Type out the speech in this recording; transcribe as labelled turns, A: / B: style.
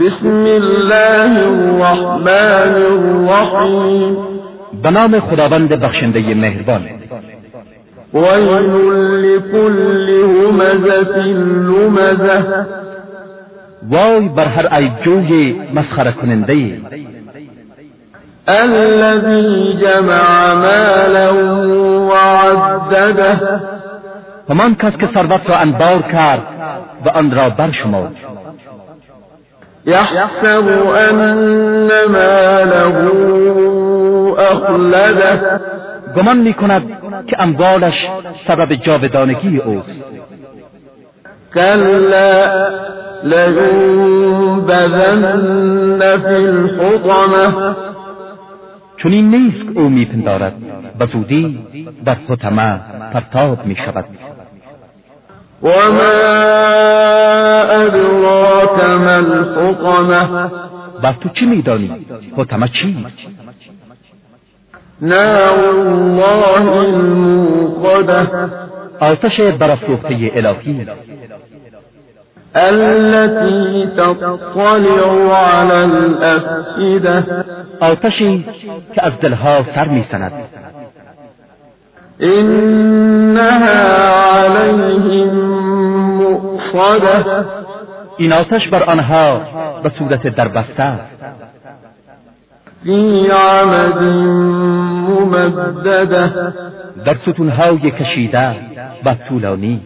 A: بسم الله الرحمن الرحیم
B: به نام خداوند بخشنده مهربان.
A: ویل لكل همزة لمزه
B: وای بر هر ایجوی مسخره کننده
A: الذي جمع مالا وعدده.
B: همان کس که ثروت را انبار کرد و آن را برشمرد.
A: يحسب أن ماله أخلده.
B: گمان می کند که اموالش سبب جاودانگی اوست.
A: كلا لينبذن في الحطمة.
B: چون این نیست که او میپندارد. و زودی در حتمه پرتاب می شود
A: وما أدراك ما الحطمة
B: و تو چی میدانی؟ حتمه چیست
A: نار الله الموقدة.
B: آتش برافروخته الهی.
A: التي تطلع على الأفئدة.
B: آتشی که از دلها سر می‌زند
A: إنها عليهم مؤصدة.
B: این آتش بر آنها به صورت دربسته است. در ستونهای کشیده و طولانی.